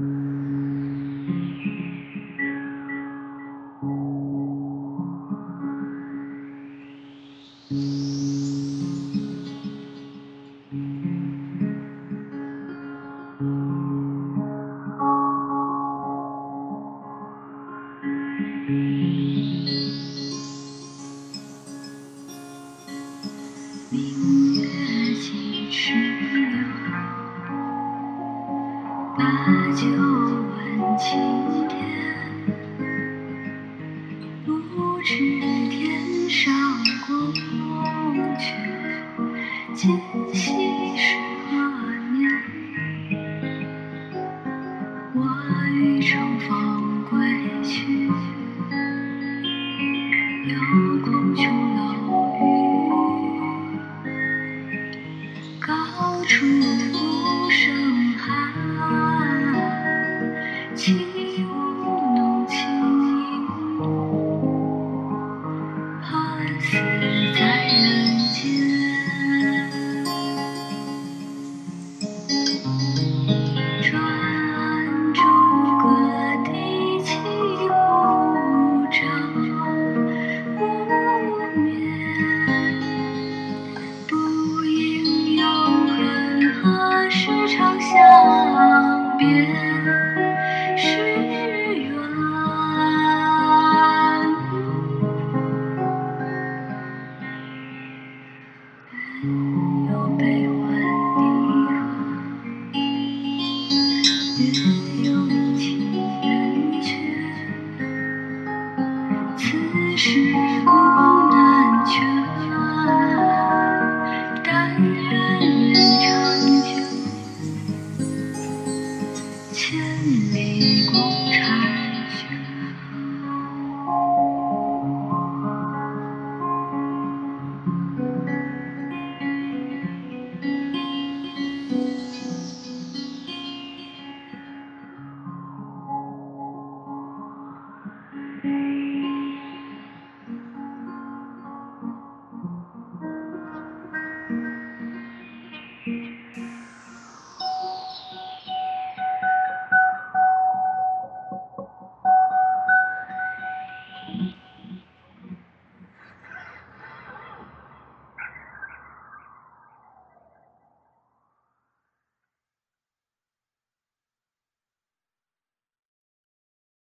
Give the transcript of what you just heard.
Thank mm -hmm. you. 把酒问青天，不知天上宫阙。watching. 千里共婵娟。